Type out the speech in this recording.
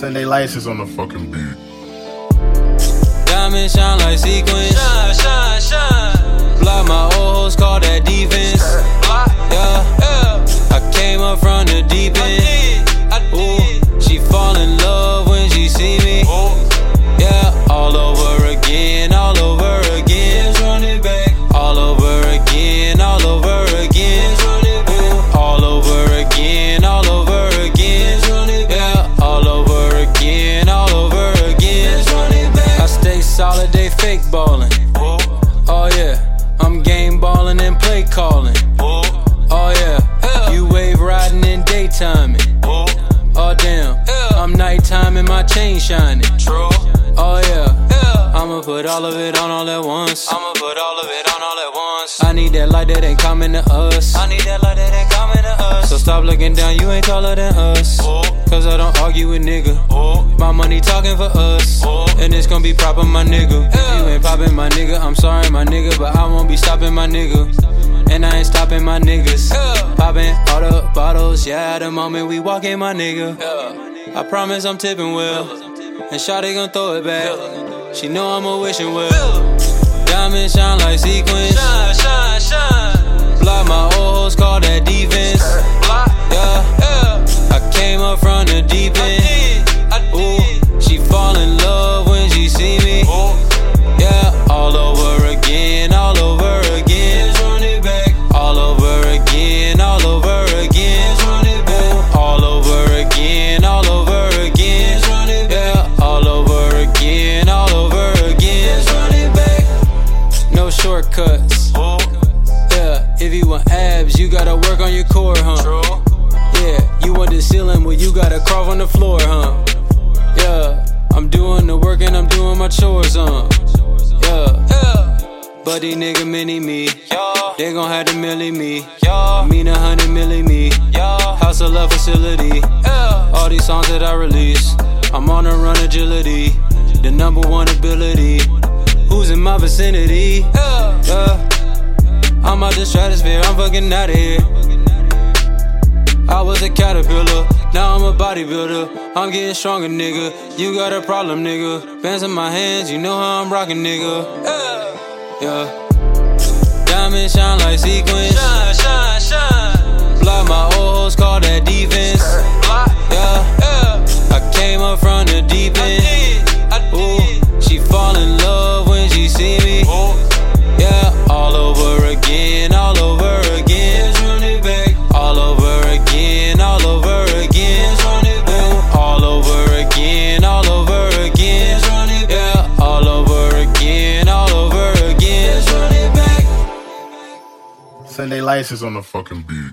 Send they license on the fucking beat. Diamonds shine like sequins. Shine, shine, shine. Fake ballin'. Oh. Oh yeah, I'm game ballin' and play callin'. Oh. Yeah, you wave riding in daytime. Oh. Damn. I'm nighttime and my chain shining. True. Oh yeah, Yeah. I'ma put all of it on all at once. I'ma put all of it on all at once. I need that light that ain't coming to us. I need that light stop looking down, you ain't taller than us. Oh. Cause I don't argue with nigga. Oh. My money talking for us. Oh. And it's gonna be proper, my nigga. You ain't popping my nigga, I'm sorry, my nigga. But I won't be stopping my nigga. And I ain't stopping my niggas. Popping all the bottles, yeah, at the moment we walk in, my nigga. I promise I'm tipping well. And Shawty gon' throw it back. She know I'm a wishing well. Diamonds shine like sequins. Up from the deep end. Ooh, she fall in love when she see me. Yeah, all over again, all over again. Let's run it back. All over again, all over again. Let's run it back. All over again, all over again. Run it back. All over again, all over again. Run it back. No shortcuts. Yeah, if you want abs, you gotta work on your core, huh? The ceiling, well, you gotta crawl on the floor, huh? Yeah, I'm doing the work and I'm doing my chores, huh? Yeah, Yeah. buddy nigga mini me. Y'all. They gon' have to milli me. Y'all. Mean a hundred milli me. Y'all. House of love facility. Yeah. All these songs that I release, I'm on a run agility. The number one ability. Who's in my vicinity? Yeah. Yeah. I'm out the stratosphere, I'm fucking out of here. I was a caterpillar, now I'm a bodybuilder. I'm getting stronger, nigga. You got a problem, nigga. Bands in my hands, you know how I'm rocking, nigga. Yeah. Diamonds shine like sequins. Shine, shine. They license on the fucking beat.